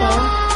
Wijayanto